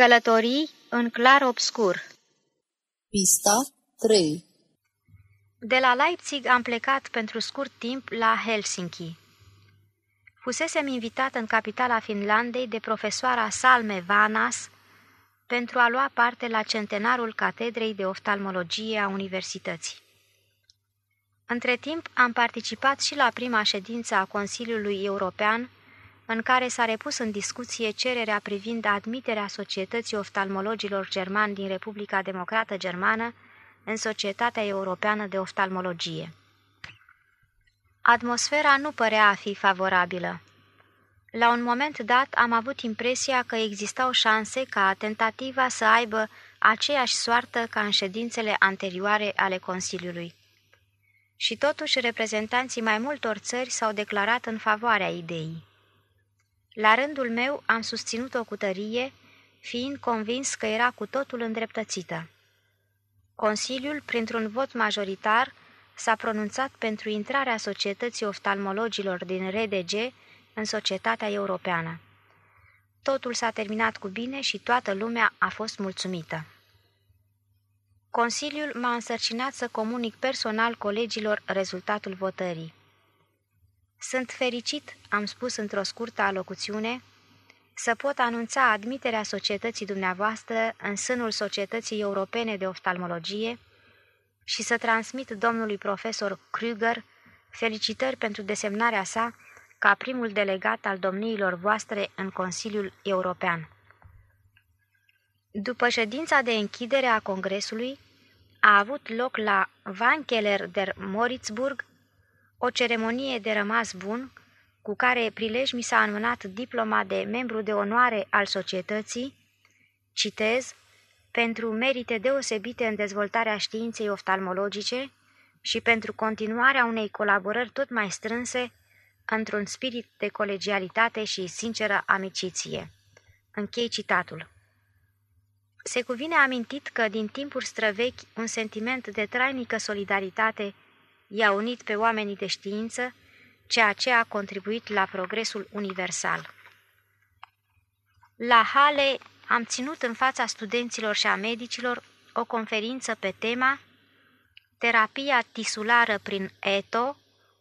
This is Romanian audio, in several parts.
Călătorii în clar obscur Pista 3 De la Leipzig am plecat pentru scurt timp la Helsinki. Fusesem invitat în capitala Finlandei de profesoara Salme Vanas pentru a lua parte la centenarul Catedrei de Oftalmologie a Universității. Între timp am participat și la prima ședință a Consiliului European în care s-a repus în discuție cererea privind admiterea Societății Oftalmologilor Germani din Republica Democrată Germană în Societatea Europeană de Oftalmologie. Atmosfera nu părea a fi favorabilă. La un moment dat am avut impresia că existau șanse ca tentativa să aibă aceeași soartă ca în ședințele anterioare ale Consiliului. Și totuși reprezentanții mai multor țări s-au declarat în favoarea ideii. La rândul meu am susținut-o cu tărie, fiind convins că era cu totul îndreptățită. Consiliul, printr-un vot majoritar, s-a pronunțat pentru intrarea Societății Oftalmologilor din RDG în societatea europeană. Totul s-a terminat cu bine și toată lumea a fost mulțumită. Consiliul m-a însărcinat să comunic personal colegilor rezultatul votării. Sunt fericit, am spus într-o scurtă alocuțiune, să pot anunța admiterea societății dumneavoastră în sânul Societății Europene de Oftalmologie și să transmit domnului profesor Krüger felicitări pentru desemnarea sa ca primul delegat al domniilor voastre în Consiliul European. După ședința de închidere a Congresului, a avut loc la Vankeller der Moritzburg o ceremonie de rămas bun, cu care prilej mi s-a înmânat diploma de membru de onoare al societății, citez, pentru merite deosebite în dezvoltarea științei oftalmologice și pentru continuarea unei colaborări tot mai strânse într-un spirit de colegialitate și sinceră amiciție. Închei citatul. Se cuvine amintit că din timpuri străvechi un sentiment de trainică solidaritate i-a unit pe oamenii de știință, ceea ce a contribuit la progresul universal. La Hale am ținut în fața studenților și a medicilor o conferință pe tema Terapia tisulară prin ETO,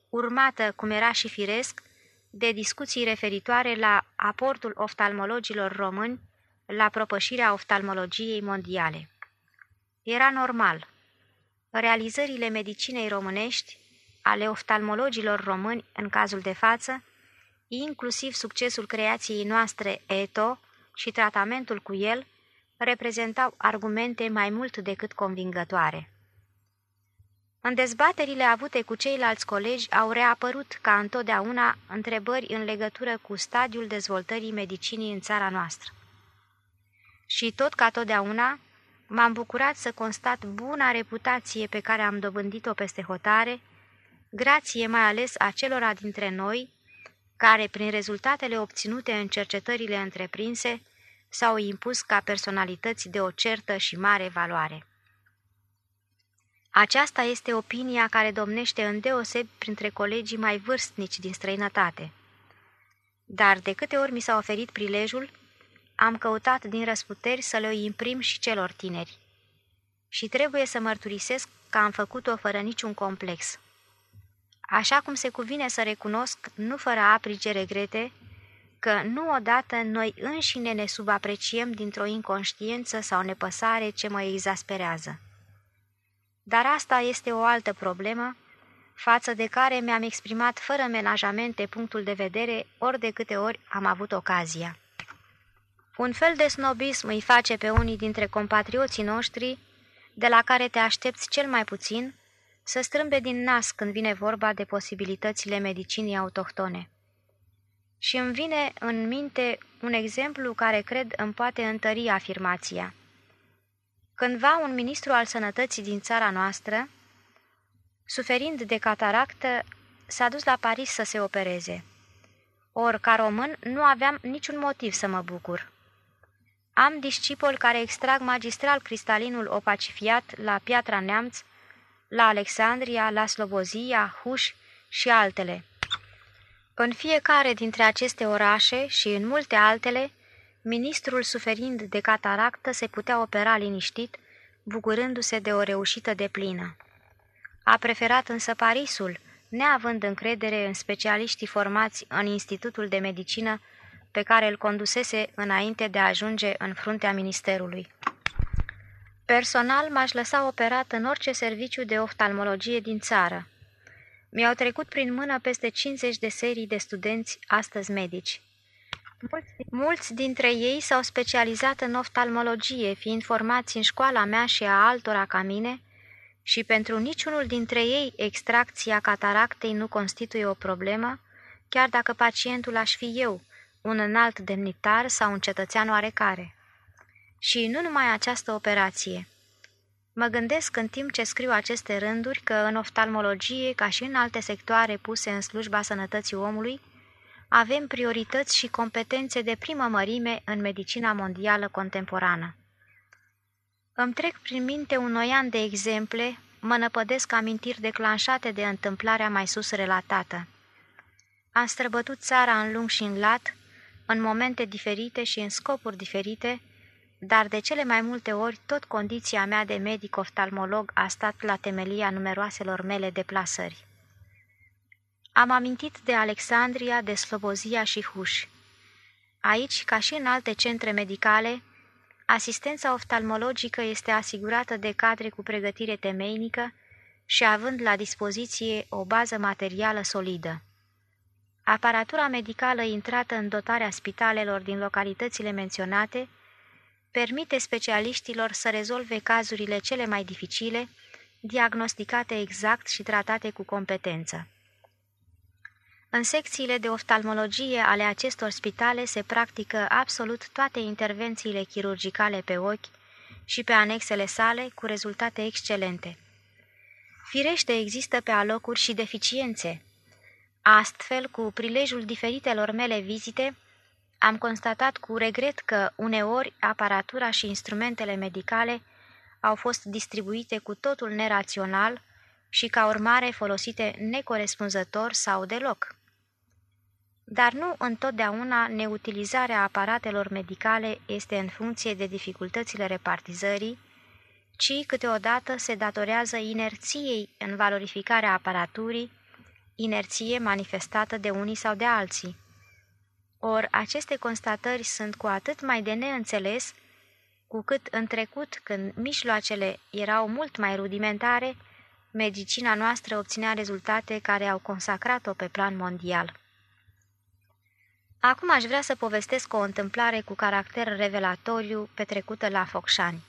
urmată, cum era și firesc, de discuții referitoare la aportul oftalmologilor români la propășirea oftalmologiei mondiale. Era normal. Realizările medicinei românești, ale oftalmologilor români în cazul de față, inclusiv succesul creației noastre ETO și tratamentul cu el, reprezentau argumente mai mult decât convingătoare. În dezbaterile avute cu ceilalți colegi au reapărut ca întotdeauna întrebări în legătură cu stadiul dezvoltării medicinii în țara noastră. Și tot ca totdeauna, m-am bucurat să constat buna reputație pe care am dobândit-o peste hotare, grație mai ales acelora dintre noi, care, prin rezultatele obținute în cercetările întreprinse, s-au impus ca personalități de o certă și mare valoare. Aceasta este opinia care domnește îndeoseb printre colegii mai vârstnici din străinătate. Dar de câte ori mi s-a oferit prilejul, am căutat din răsputeri să le imprim și celor tineri. Și trebuie să mărturisesc că am făcut-o fără niciun complex. Așa cum se cuvine să recunosc, nu fără aprige regrete, că nu odată noi înșine ne subapreciem dintr-o inconștiență sau nepăsare ce mă exasperează. Dar asta este o altă problemă, față de care mi-am exprimat fără menajamente punctul de vedere ori de câte ori am avut ocazia. Un fel de snobism îi face pe unii dintre compatrioții noștri, de la care te aștepți cel mai puțin, să strâmbe din nas când vine vorba de posibilitățile medicinii autohtone. Și îmi vine în minte un exemplu care cred îmi poate întări afirmația. Cândva un ministru al sănătății din țara noastră, suferind de cataractă, s-a dus la Paris să se opereze. Or, ca român, nu aveam niciun motiv să mă bucur. Am discipoli care extrag magistral cristalinul opacifiat la Piatra Neamț, la Alexandria, la Slobozia, Huș și altele. În fiecare dintre aceste orașe și în multe altele, Ministrul, suferind de cataractă, se putea opera liniștit, bucurându-se de o reușită de plină. A preferat însă Parisul, neavând încredere în specialiștii formați în Institutul de Medicină pe care îl condusese înainte de a ajunge în fruntea ministerului. Personal m-aș lăsa operat în orice serviciu de oftalmologie din țară. Mi-au trecut prin mână peste 50 de serii de studenți astăzi medici. Mulți dintre ei s-au specializat în oftalmologie, fiind formați în școala mea și a altora ca mine, și pentru niciunul dintre ei extracția cataractei nu constituie o problemă, chiar dacă pacientul aș fi eu, un înalt demnitar sau un cetățean oarecare. Și nu numai această operație. Mă gândesc în timp ce scriu aceste rânduri că în oftalmologie, ca și în alte sectoare puse în slujba sănătății omului, avem priorități și competențe de primă mărime în medicina mondială contemporană. Îmi trec prin minte un oian de exemple, mă năpădesc amintiri declanșate de întâmplarea mai sus relatată. Am străbătut țara în lung și în lat, în momente diferite și în scopuri diferite, dar de cele mai multe ori tot condiția mea de medic-oftalmolog a stat la temelia numeroaselor mele deplasări. Am amintit de Alexandria, de Slobozia și Huș. Aici, ca și în alte centre medicale, asistența oftalmologică este asigurată de cadre cu pregătire temeinică și având la dispoziție o bază materială solidă. Aparatura medicală intrată în dotarea spitalelor din localitățile menționate permite specialiștilor să rezolve cazurile cele mai dificile, diagnosticate exact și tratate cu competență. În secțiile de oftalmologie ale acestor spitale se practică absolut toate intervențiile chirurgicale pe ochi și pe anexele sale cu rezultate excelente. Firește există pe alocuri și deficiențe. Astfel, cu prilejul diferitelor mele vizite, am constatat cu regret că uneori aparatura și instrumentele medicale au fost distribuite cu totul nerațional și ca urmare folosite necorespunzător sau deloc. Dar nu întotdeauna neutilizarea aparatelor medicale este în funcție de dificultățile repartizării, ci câteodată se datorează inerției în valorificarea aparaturii, inerție manifestată de unii sau de alții. Or, aceste constatări sunt cu atât mai de neînțeles, cu cât în trecut, când mijloacele erau mult mai rudimentare, medicina noastră obținea rezultate care au consacrat-o pe plan mondial. Acum aș vrea să povestesc o întâmplare cu caracter revelatoriu petrecută la Focșani.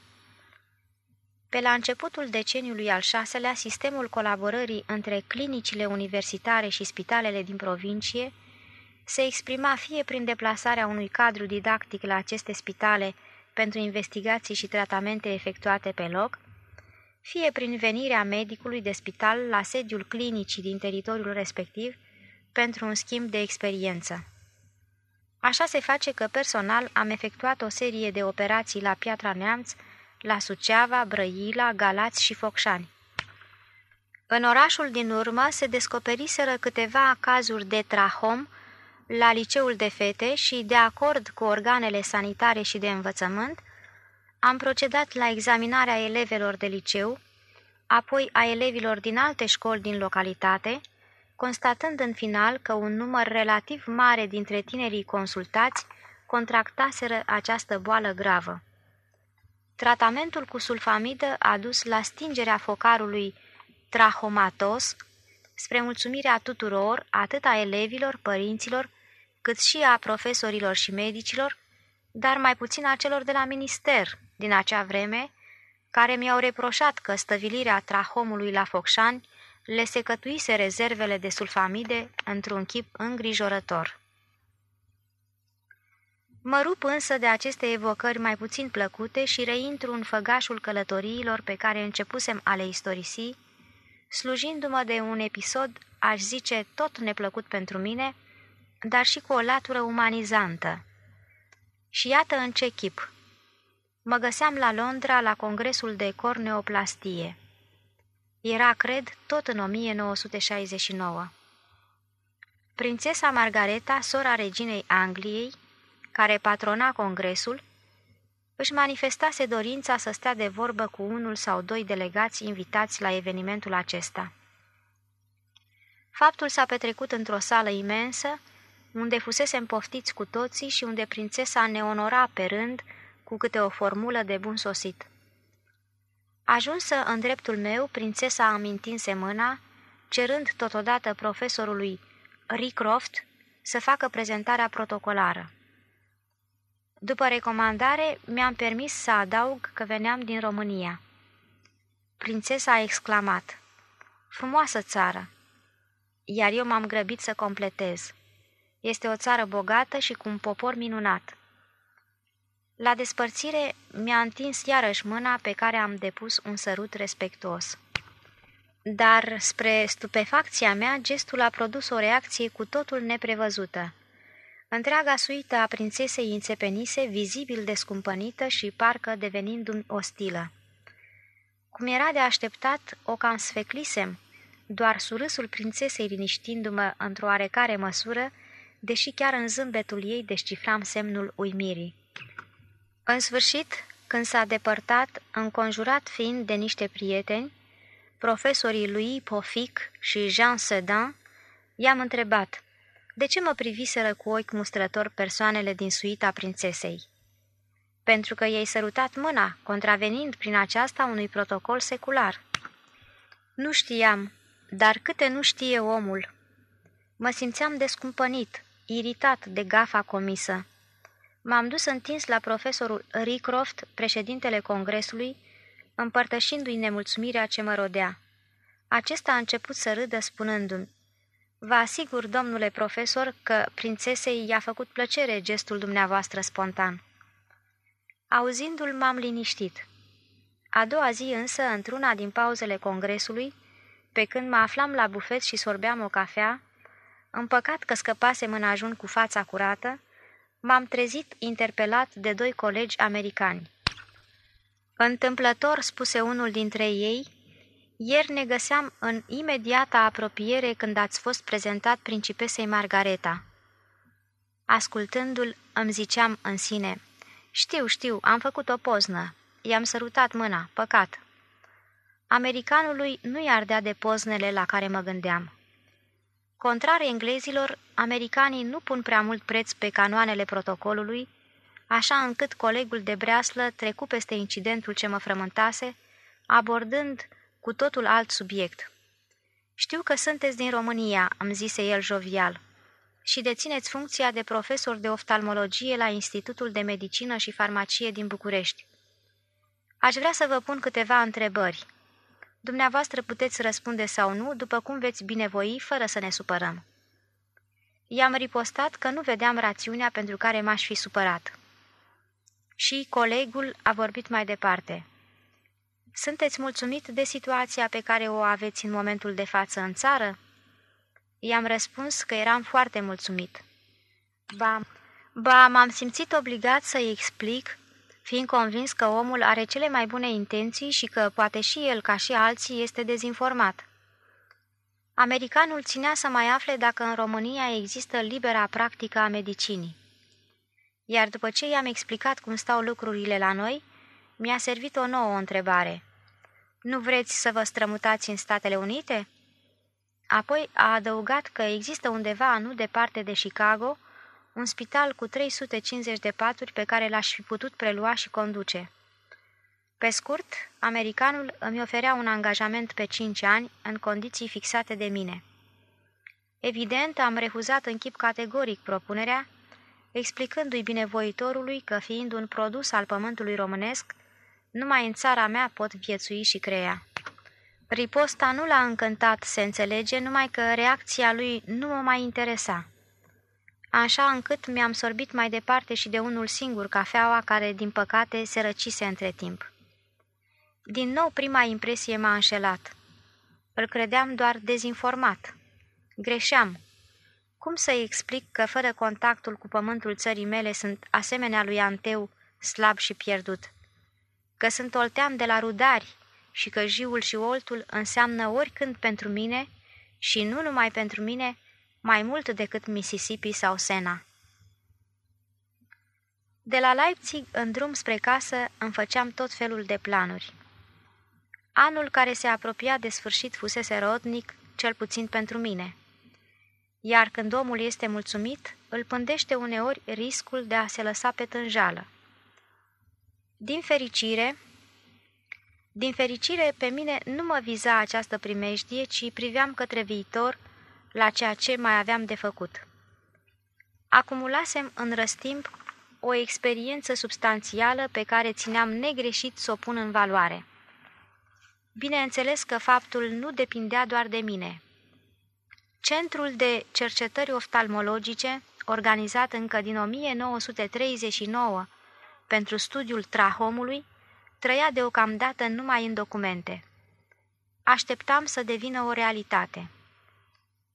Pe la începutul deceniului al șaselea, sistemul colaborării între clinicile universitare și spitalele din provincie se exprima fie prin deplasarea unui cadru didactic la aceste spitale pentru investigații și tratamente efectuate pe loc, fie prin venirea medicului de spital la sediul clinicii din teritoriul respectiv pentru un schimb de experiență. Așa se face că personal am efectuat o serie de operații la Piatra Neamț, la Suceava, Brăila, Galați și Focșani. În orașul din urmă se descoperiseră câteva cazuri de trahom la liceul de fete și, de acord cu organele sanitare și de învățământ, am procedat la examinarea elevelor de liceu, apoi a elevilor din alte școli din localitate, constatând în final că un număr relativ mare dintre tinerii consultați contractaseră această boală gravă. Tratamentul cu sulfamidă a dus la stingerea focarului trahomatos, spre mulțumirea tuturor, atât a elevilor, părinților, cât și a profesorilor și medicilor, dar mai puțin a celor de la minister din acea vreme, care mi-au reproșat că stăvilirea trahomului la Focșani le secătuise rezervele de sulfamide într-un chip îngrijorător. Mă rup însă de aceste evocări mai puțin plăcute și reintru în făgașul călătoriilor pe care începusem a le istorisi, slujindu-mă de un episod, aș zice, tot neplăcut pentru mine, dar și cu o latură umanizantă. Și iată în ce chip. Mă găseam la Londra la congresul de corneoplastie. Era, cred, tot în 1969. Prințesa Margareta, sora reginei Angliei, care patrona congresul, își manifestase dorința să stea de vorbă cu unul sau doi delegați invitați la evenimentul acesta. Faptul s-a petrecut într-o sală imensă, unde fusese împoftiți cu toții și unde prințesa ne onora pe rând cu câte o formulă de bun sosit. Ajunsă în dreptul meu, prințesa a întinse mâna, cerând totodată profesorului Ricroft să facă prezentarea protocolară. După recomandare, mi-am permis să adaug că veneam din România. Prințesa a exclamat, Frumoasă țară! Iar eu m-am grăbit să completez. Este o țară bogată și cu un popor minunat. La despărțire mi-a întins iarăși mâna pe care am depus un sărut respectuos. Dar, spre stupefacția mea, gestul a produs o reacție cu totul neprevăzută. Întreaga suită a prințesei înțepenise, vizibil descumpănită și parcă devenind ostilă. Cum era de așteptat, o cam sfeclisem, doar surâsul prințesei liniștindu-mă într-o oarecare măsură, deși chiar în zâmbetul ei descifram semnul uimirii. În sfârșit, când s-a depărtat, înconjurat fiind de niște prieteni, profesorii lui Pofic și Jean Sedan, i-am întrebat, de ce mă priviseră cu ochi mustrător persoanele din suita prințesei? Pentru că ei sărutat mâna, contravenind prin aceasta unui protocol secular. Nu știam, dar câte nu știe omul. Mă simțeam descumpănit, iritat de gafa comisă. M-am dus întins la profesorul Ricroft, președintele congresului, împărtășindu-i nemulțumirea ce mă rodea. Acesta a început să râdă spunându-mi, Vă asigur, domnule profesor, că prințesei i-a făcut plăcere gestul dumneavoastră spontan. Auzindu-l, m-am liniștit. A doua zi însă, într-una din pauzele congresului, pe când mă aflam la bufet și sorbeam o cafea, împăcat că scăpasem în ajun cu fața curată, m-am trezit interpelat de doi colegi americani. Întâmplător, spuse unul dintre ei, ieri ne găseam în imediata apropiere când ați fost prezentat principesei Margareta. Ascultându-l, îmi ziceam în sine, știu, știu, am făcut o poznă, i-am sărutat mâna, păcat. Americanului nu-i ardea de poznele la care mă gândeam. Contrar englezilor, americanii nu pun prea mult preț pe canoanele protocolului, așa încât colegul de breaslă trecu peste incidentul ce mă frământase, abordând cu totul alt subiect. Știu că sunteți din România," îmi zise el jovial, și dețineți funcția de profesor de oftalmologie la Institutul de Medicină și Farmacie din București. Aș vrea să vă pun câteva întrebări. Dumneavoastră puteți răspunde sau nu, după cum veți binevoi, fără să ne supărăm. I-am ripostat că nu vedeam rațiunea pentru care m-aș fi supărat. Și colegul a vorbit mai departe. Sunteți mulțumit de situația pe care o aveți în momentul de față în țară? I-am răspuns că eram foarte mulțumit. Ba, ba m-am simțit obligat să-i explic fiind convins că omul are cele mai bune intenții și că poate și el, ca și alții, este dezinformat. Americanul ținea să mai afle dacă în România există libera practică a medicinii. Iar după ce i-am explicat cum stau lucrurile la noi, mi-a servit o nouă întrebare. Nu vreți să vă strămutați în Statele Unite?" Apoi a adăugat că există undeva nu departe de Chicago un spital cu 350 de paturi pe care l-aș fi putut prelua și conduce. Pe scurt, americanul îmi oferea un angajament pe cinci ani în condiții fixate de mine. Evident, am refuzat în chip categoric propunerea, explicându-i binevoitorului că, fiind un produs al pământului românesc, numai în țara mea pot viețui și crea. Riposta nu l-a încântat, se înțelege, numai că reacția lui nu mă mai interesa așa încât mi-am sorbit mai departe și de unul singur cafeaua care, din păcate, se răcise între timp. Din nou prima impresie m-a înșelat. Îl credeam doar dezinformat. Greșeam. Cum să-i explic că fără contactul cu pământul țării mele sunt asemenea lui Anteu, slab și pierdut? Că sunt oltean de la rudari și că jiul și oltul înseamnă oricând pentru mine și nu numai pentru mine, mai mult decât Mississippi sau Sena. De la Leipzig, în drum spre casă, îmi făceam tot felul de planuri. Anul care se apropia de sfârșit fusese rodnic, cel puțin pentru mine. Iar când omul este mulțumit, îl pândește uneori riscul de a se lăsa pe tânjală. Din fericire, din fericire, pe mine nu mă viza această primejdie, ci priveam către viitor la ceea ce mai aveam de făcut. Acumulasem în răstimp o experiență substanțială pe care țineam negreșit să o pun în valoare. Bineînțeles că faptul nu depindea doar de mine. Centrul de cercetări oftalmologice, organizat încă din 1939 pentru studiul trahomului, trăia deocamdată numai în documente. Așteptam să devină o realitate.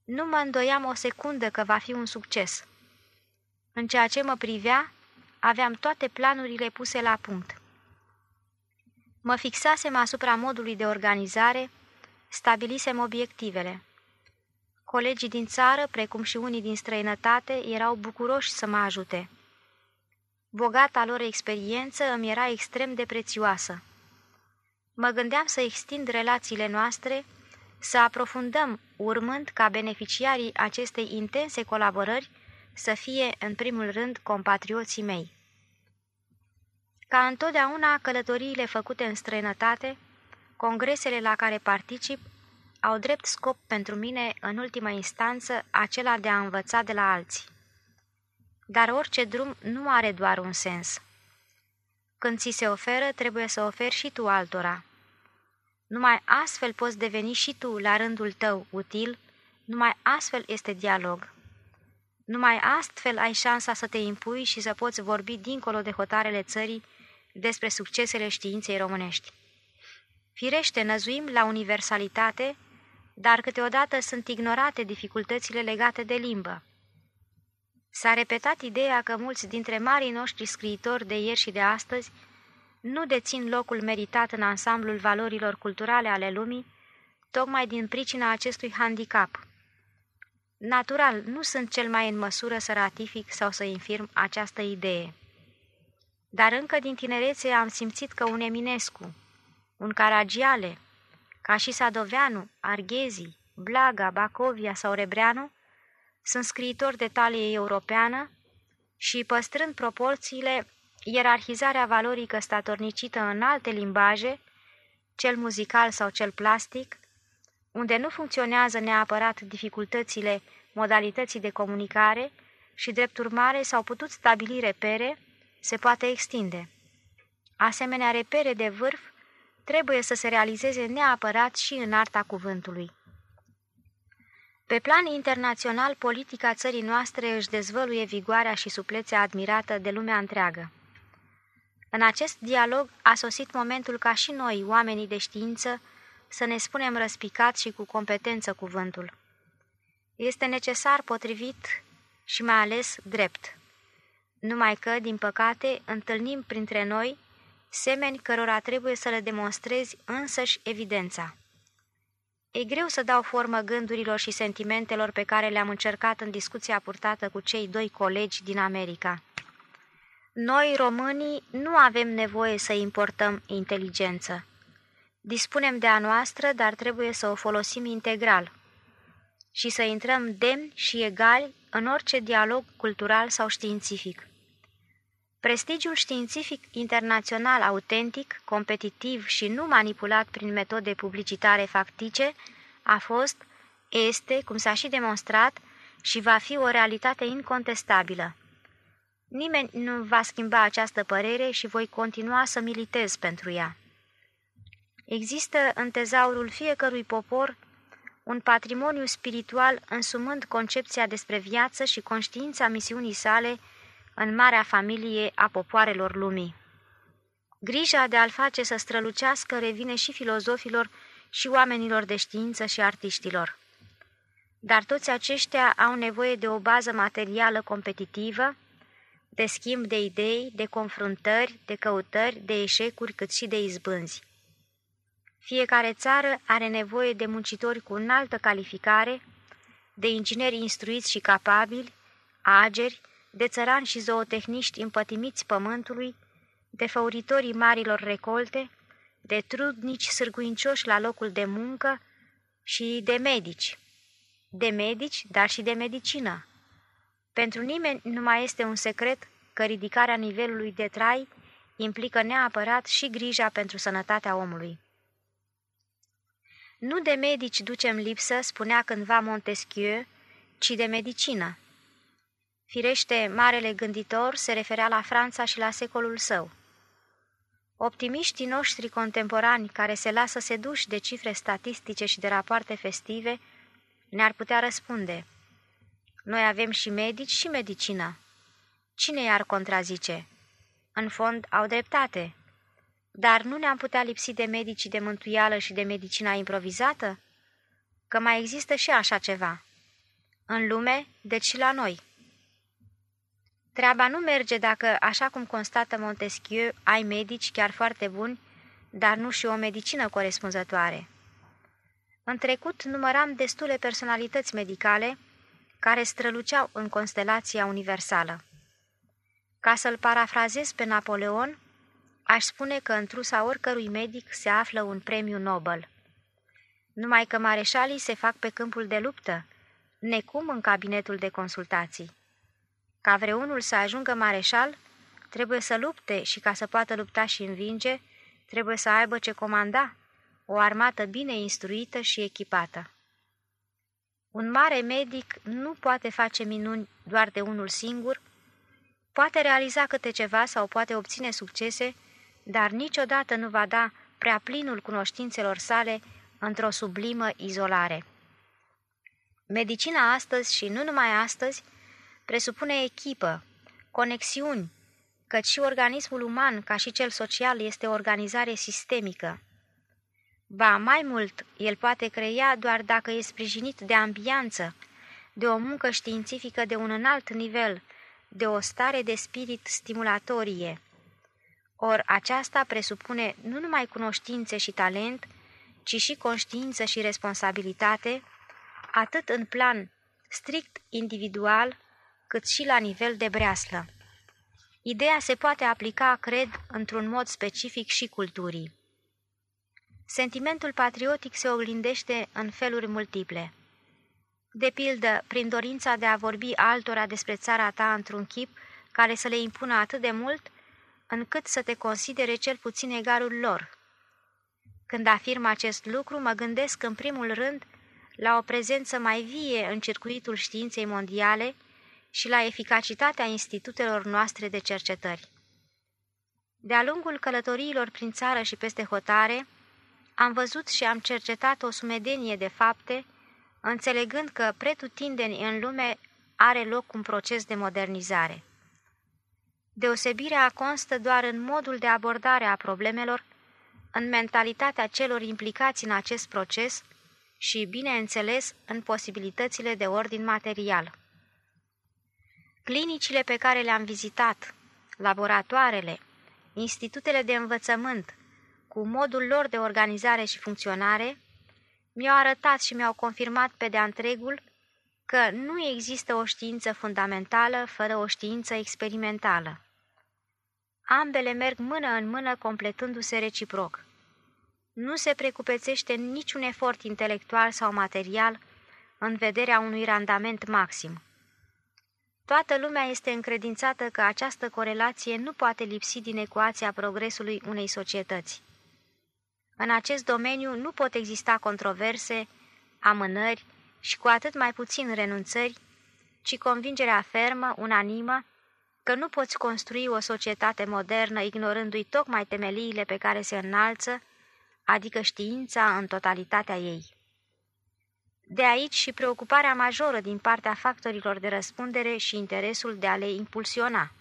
Nu mă îndoiam o secundă că va fi un succes. În ceea ce mă privea, aveam toate planurile puse la punct. Mă fixasem asupra modului de organizare, stabilisem obiectivele. Colegii din țară, precum și unii din străinătate, erau bucuroși să mă ajute. Bogata lor experiență îmi era extrem de prețioasă. Mă gândeam să extind relațiile noastre, să aprofundăm, urmând ca beneficiarii acestei intense colaborări să fie, în primul rând, compatrioții mei. Ca întotdeauna, călătoriile făcute în străinătate, congresele la care particip, au drept scop pentru mine, în ultima instanță, acela de a învăța de la alții. Dar orice drum nu are doar un sens. Când ți se oferă, trebuie să oferi și tu altora. Numai astfel poți deveni și tu, la rândul tău, util, numai astfel este dialog. Numai astfel ai șansa să te impui și să poți vorbi dincolo de hotarele țării despre succesele științei românești. Firește, năzuim la universalitate, dar câteodată sunt ignorate dificultățile legate de limbă. S-a repetat ideea că mulți dintre marii noștri scriitori de ieri și de astăzi nu dețin locul meritat în ansamblul valorilor culturale ale lumii, tocmai din pricina acestui handicap. Natural, nu sunt cel mai în măsură să ratific sau să infirm această idee. Dar încă din tinerețe am simțit că un Eminescu, un Caragiale, ca și Sadoveanu, Arghezi, Blaga, Bacovia sau Rebreanu, sunt scriitori de talie europeană și, păstrând proporțiile, ierarhizarea valorică statornicită în alte limbaje, cel muzical sau cel plastic, unde nu funcționează neapărat dificultățile modalității de comunicare și, drept urmare, s-au putut stabili repere, se poate extinde. Asemenea repere de vârf trebuie să se realizeze neapărat și în arta cuvântului. Pe plan internațional, politica țării noastre își dezvăluie vigoarea și suplețea admirată de lumea întreagă. În acest dialog a sosit momentul ca și noi, oamenii de știință, să ne spunem răspicat și cu competență cuvântul. Este necesar potrivit și mai ales drept. Numai că, din păcate, întâlnim printre noi semeni cărora trebuie să le demonstrezi însăși evidența. E greu să dau formă gândurilor și sentimentelor pe care le-am încercat în discuția purtată cu cei doi colegi din America. Noi, românii, nu avem nevoie să importăm inteligență. Dispunem de a noastră, dar trebuie să o folosim integral și să intrăm demni și egali în orice dialog cultural sau științific. Prestigiul științific internațional autentic, competitiv și nu manipulat prin metode publicitare factice a fost, este, cum s-a și demonstrat, și va fi o realitate incontestabilă. Nimeni nu va schimba această părere și voi continua să militez pentru ea. Există în tezaurul fiecărui popor un patrimoniu spiritual însumând concepția despre viață și conștiința misiunii sale în marea familie a popoarelor lumii. Grija de a-l face să strălucească revine și filozofilor și oamenilor de știință și artiștilor. Dar toți aceștia au nevoie de o bază materială competitivă, de schimb de idei, de confruntări, de căutări, de eșecuri, cât și de izbânzi. Fiecare țară are nevoie de muncitori cu înaltă calificare, de ingineri instruiți și capabili, ageri, de țărani și zootehniști împătimiți pământului, de făuritorii marilor recolte, de trudnici sârguincioși la locul de muncă și de medici. De medici, dar și de medicină. Pentru nimeni nu mai este un secret că ridicarea nivelului de trai implică neapărat și grija pentru sănătatea omului. Nu de medici ducem lipsă, spunea cândva Montesquieu, ci de medicină. Firește, marele gânditor se referea la Franța și la secolul său. Optimiștii noștri contemporani, care se lasă seduși de cifre statistice și de rapoarte festive, ne-ar putea răspunde. Noi avem și medici și medicină. Cine i-ar contrazice? În fond, au dreptate. Dar nu ne-am putea lipsi de medicii de mântuială și de medicina improvizată? Că mai există și așa ceva. În lume, deci și la noi. Treaba nu merge dacă, așa cum constată Montesquieu, ai medici chiar foarte buni, dar nu și o medicină corespunzătoare. În trecut număram destule personalități medicale care străluceau în constelația universală. Ca să-l parafrazez pe Napoleon, aș spune că în trusa oricărui medic se află un premiu Nobel. Numai că mareșalii se fac pe câmpul de luptă, necum în cabinetul de consultații. Ca vreunul să ajungă mareșal, trebuie să lupte și ca să poată lupta și învinge, trebuie să aibă ce comanda, o armată bine instruită și echipată. Un mare medic nu poate face minuni doar de unul singur, poate realiza câte ceva sau poate obține succese, dar niciodată nu va da prea plinul cunoștințelor sale într-o sublimă izolare. Medicina astăzi și nu numai astăzi presupune echipă, conexiuni, căci și organismul uman, ca și cel social, este o organizare sistemică. Ba, mai mult, el poate crea doar dacă e sprijinit de ambianță, de o muncă științifică de un înalt nivel, de o stare de spirit stimulatorie. Or, aceasta presupune nu numai cunoștințe și talent, ci și conștiință și responsabilitate, atât în plan strict individual, cât și la nivel de breaslă. Ideea se poate aplica, cred, într-un mod specific și culturii. Sentimentul patriotic se oglindește în feluri multiple. De pildă, prin dorința de a vorbi altora despre țara ta într-un chip care să le impună atât de mult, încât să te considere cel puțin egalul lor. Când afirm acest lucru, mă gândesc în primul rând la o prezență mai vie în circuitul științei mondiale și la eficacitatea institutelor noastre de cercetări. De-a lungul călătoriilor prin țară și peste hotare, am văzut și am cercetat o sumedenie de fapte, înțelegând că pretutindeni în lume are loc un proces de modernizare. Deosebirea constă doar în modul de abordare a problemelor, în mentalitatea celor implicați în acest proces și, bineînțeles, în posibilitățile de ordin material. Clinicile pe care le-am vizitat, laboratoarele, institutele de învățământ, cu modul lor de organizare și funcționare, mi-au arătat și mi-au confirmat pe de-a întregul că nu există o știință fundamentală fără o știință experimentală. Ambele merg mână în mână completându-se reciproc. Nu se precupețește niciun efort intelectual sau material în vederea unui randament maxim. Toată lumea este încredințată că această corelație nu poate lipsi din ecuația progresului unei societăți. În acest domeniu nu pot exista controverse, amânări și cu atât mai puțin renunțări, ci convingerea fermă, unanimă, că nu poți construi o societate modernă ignorându-i tocmai temeliile pe care se înalță, adică știința în totalitatea ei. De aici și preocuparea majoră din partea factorilor de răspundere și interesul de a le impulsiona.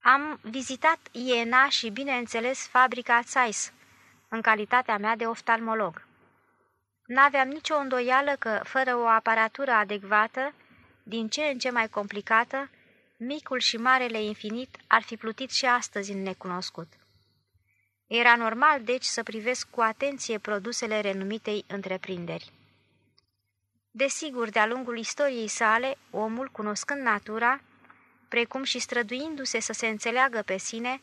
Am vizitat Iena și, bineînțeles, fabrica Zeiss, în calitatea mea de oftalmolog. N-aveam nicio îndoială că, fără o aparatură adecvată, din ce în ce mai complicată, micul și marele infinit ar fi plutit și astăzi în necunoscut. Era normal, deci, să privesc cu atenție produsele renumitei întreprinderi. Desigur, de-a lungul istoriei sale, omul, cunoscând natura, precum și străduindu-se să se înțeleagă pe sine,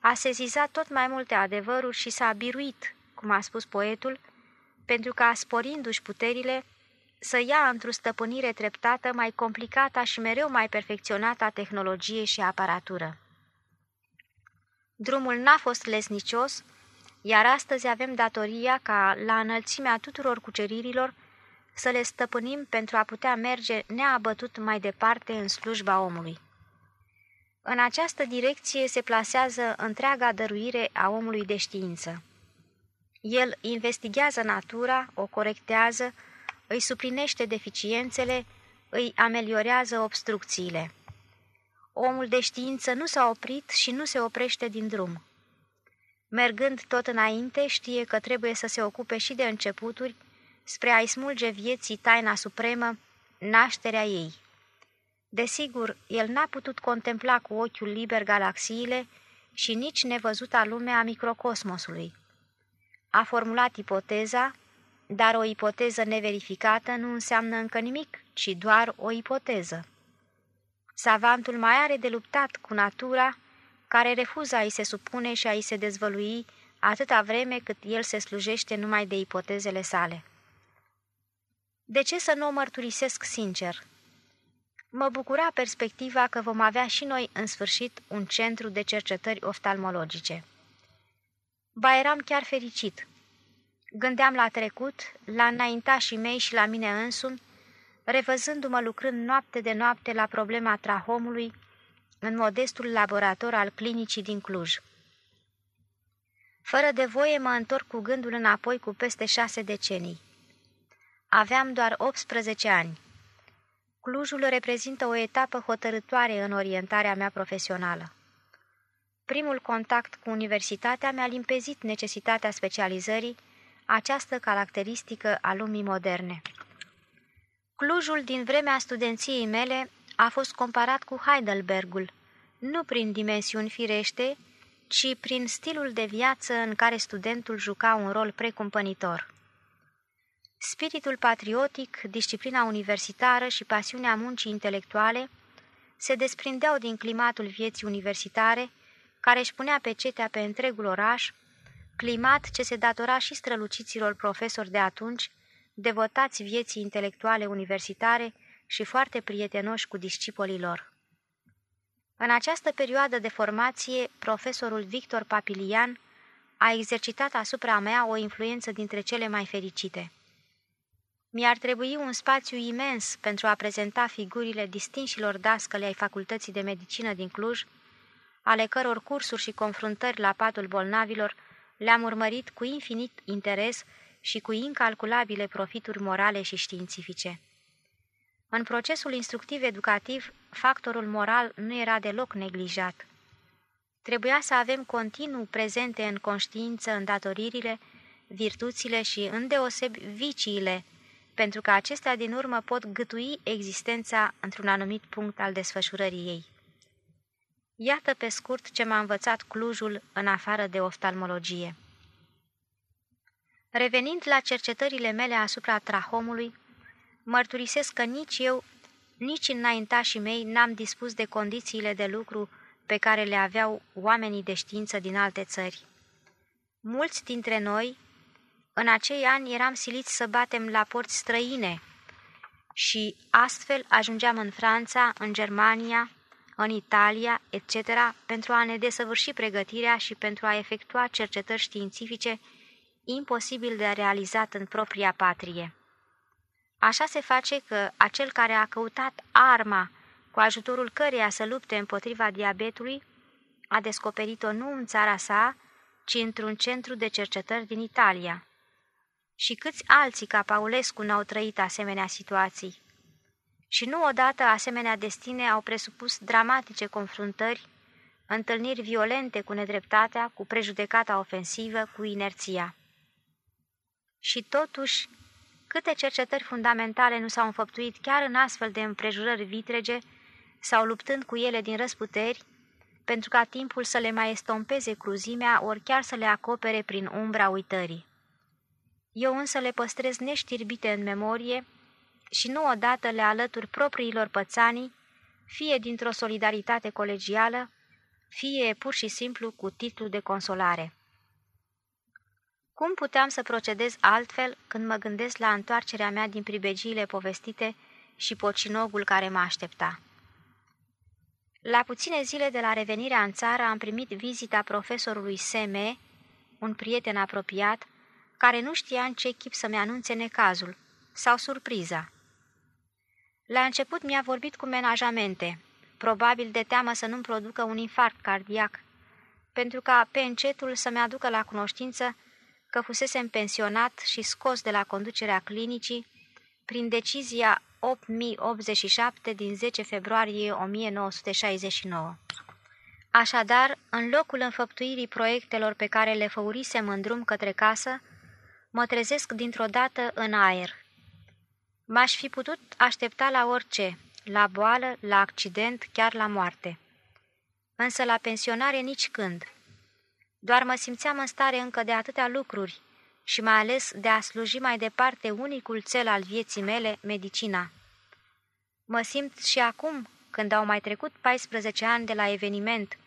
a sezizat tot mai multe adevăruri și s-a biruit, cum a spus poetul, pentru ca, sporindu-și puterile, să ia într-o stăpânire treptată mai complicată și mereu mai perfecționată a tehnologiei și aparatură. Drumul n-a fost lesnicios, iar astăzi avem datoria ca, la înălțimea tuturor cuceririlor, să le stăpânim pentru a putea merge neabătut mai departe în slujba omului. În această direcție se plasează întreaga dăruire a omului de știință. El investigează natura, o corectează, îi suplinește deficiențele, îi ameliorează obstrucțiile. Omul de știință nu s-a oprit și nu se oprește din drum. Mergând tot înainte, știe că trebuie să se ocupe și de începuturi, spre a-i smulge vieții taina supremă, nașterea ei. Desigur, el n-a putut contempla cu ochiul liber galaxiile și nici nevăzuta lume a microcosmosului. A formulat ipoteza, dar o ipoteză neverificată nu înseamnă încă nimic, ci doar o ipoteză. Savantul mai are de luptat cu natura, care refuză a-i se supune și a-i se dezvălui atâta vreme cât el se slujește numai de ipotezele sale. De ce să nu o mărturisesc sincer? Mă bucura perspectiva că vom avea și noi în sfârșit un centru de cercetări oftalmologice. Ba eram chiar fericit. Gândeam la trecut, la înaintașii mei și la mine însumi, revăzându-mă lucrând noapte de noapte la problema trahomului în modestul laborator al clinicii din Cluj. Fără de voie mă întorc cu gândul înapoi cu peste șase decenii. Aveam doar 18 ani. Clujul reprezintă o etapă hotărătoare în orientarea mea profesională. Primul contact cu universitatea mi-a limpezit necesitatea specializării, această caracteristică a lumii moderne. Clujul din vremea studenției mele a fost comparat cu Heidelbergul, nu prin dimensiuni firește, ci prin stilul de viață în care studentul juca un rol precumpănitor. Spiritul patriotic, disciplina universitară și pasiunea muncii intelectuale se desprindeau din climatul vieții universitare, care își punea pecetea pe întregul oraș, climat ce se datora și străluciților profesori de atunci, devotați vieții intelectuale universitare și foarte prietenoși cu discipolii lor. În această perioadă de formație, profesorul Victor Papilian a exercitat asupra mea o influență dintre cele mai fericite. Mi-ar trebui un spațiu imens pentru a prezenta figurile distinșilor dascăle ai Facultății de Medicină din Cluj, ale căror cursuri și confruntări la patul bolnavilor le-am urmărit cu infinit interes și cu incalculabile profituri morale și științifice. În procesul instructiv-educativ, factorul moral nu era deloc neglijat. Trebuia să avem continuu prezente în conștiință îndatoririle, virtuțile și, îndeosebi, viciile, pentru că acestea din urmă pot gâtui existența într-un anumit punct al desfășurării ei. Iată pe scurt ce m-a învățat Clujul în afară de oftalmologie. Revenind la cercetările mele asupra trahomului, mărturisesc că nici eu, nici înaintașii mei n-am dispus de condițiile de lucru pe care le aveau oamenii de știință din alte țări. Mulți dintre noi, în acei ani, eram siliți să batem la porți străine și astfel ajungeam în Franța, în Germania, în Italia, etc., pentru a ne desăvârși pregătirea și pentru a efectua cercetări științifice imposibil de realizat în propria patrie. Așa se face că acel care a căutat arma cu ajutorul căreia să lupte împotriva diabetului, a descoperit-o nu în țara sa, ci într-un centru de cercetări din Italia. Și câți alții ca Paulescu n-au trăit asemenea situații? Și nu odată asemenea destine au presupus dramatice confruntări, întâlniri violente cu nedreptatea, cu prejudecata ofensivă, cu inerția. Și totuși, câte cercetări fundamentale nu s-au înfăptuit chiar în astfel de împrejurări vitrege sau luptând cu ele din răsputeri, pentru ca timpul să le mai estompeze cruzimea, ori chiar să le acopere prin umbra uitării. Eu însă le păstrez neștirbite în memorie, și nu odată le alături propriilor pățanii, fie dintr-o solidaritate colegială, fie pur și simplu cu titlu de consolare. Cum puteam să procedez altfel când mă gândesc la întoarcerea mea din pribegiile povestite și pocinogul care mă aștepta? La puține zile de la revenirea în țară am primit vizita profesorului Seme, un prieten apropiat, care nu știa în ce chip să-mi anunțe necazul sau surpriza. La început mi-a vorbit cu menajamente, probabil de teamă să nu-mi producă un infarct cardiac, pentru ca pe încetul să-mi aducă la cunoștință că fusesem pensionat și scos de la conducerea clinicii prin decizia 8087 din 10 februarie 1969. Așadar, în locul înfăptuirii proiectelor pe care le făurisem în drum către casă, mă trezesc dintr-o dată în aer. M-aș fi putut aștepta la orice, la boală, la accident, chiar la moarte. Însă la pensionare nici când. Doar mă simțeam în stare încă de atâtea lucruri și mai ales de a sluji mai departe unicul cel al vieții mele, medicina. Mă simt și acum, când au mai trecut 14 ani de la eveniment,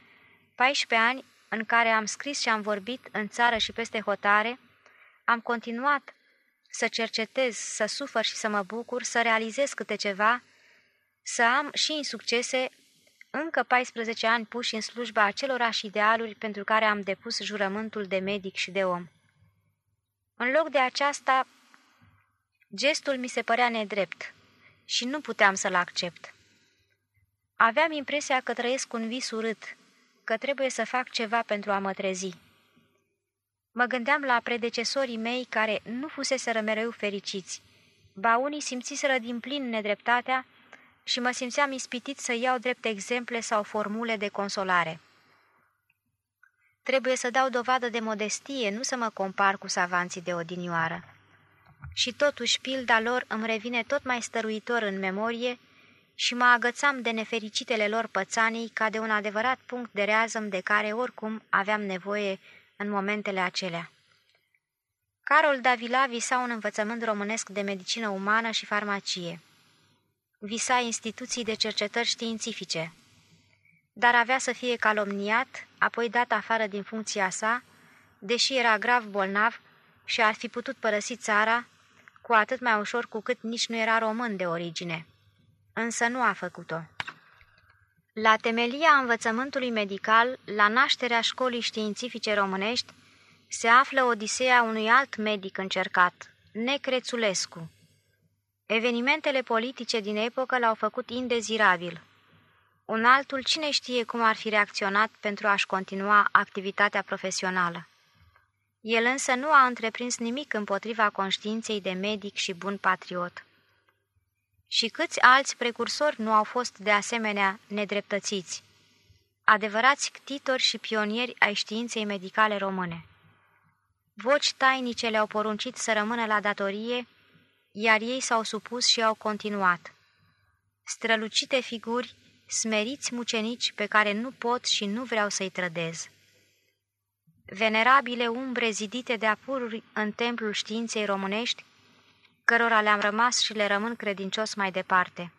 14 ani în care am scris și am vorbit în țară și peste hotare, am continuat să cercetez, să sufăr și să mă bucur, să realizez câte ceva, să am și în succese încă 14 ani puși în slujba acelorași idealuri pentru care am depus jurământul de medic și de om. În loc de aceasta, gestul mi se părea nedrept și nu puteam să-l accept. Aveam impresia că trăiesc un vis urât, că trebuie să fac ceva pentru a mă trezi. Mă gândeam la predecesorii mei care nu fuseseră mereu fericiți, ba unii simțiseră din plin nedreptatea și mă simțeam ispitit să iau drept exemple sau formule de consolare. Trebuie să dau dovadă de modestie, nu să mă compar cu savanții de odinioară. Și totuși pilda lor îmi revine tot mai stăruitor în memorie și mă agățam de nefericitele lor pățanii ca de un adevărat punct de reazăm de care oricum aveam nevoie în momentele acelea. Carol Davila visa un învățământ românesc de medicină umană și farmacie. Visa instituții de cercetări științifice, dar avea să fie calomniat, apoi dat afară din funcția sa, deși era grav bolnav și ar fi putut părăsi țara, cu atât mai ușor cu cât nici nu era român de origine. Însă nu a făcut-o. La temelia învățământului medical, la nașterea școlii științifice românești, se află odiseea unui alt medic încercat, Necrețulescu. Evenimentele politice din epocă l-au făcut indezirabil. Un altul cine știe cum ar fi reacționat pentru a-și continua activitatea profesională. El însă nu a întreprins nimic împotriva conștiinței de medic și bun patriot. Și câți alți precursori nu au fost de asemenea nedreptățiți, adevărați ctitori și pionieri ai științei medicale române. Voci tainice le-au poruncit să rămână la datorie, iar ei s-au supus și au continuat. Strălucite figuri, smeriți mucenici pe care nu pot și nu vreau să-i trădez. Venerabile umbre zidite de apururi în templul științei românești, cărora le-am rămas și le rămân credincios mai departe.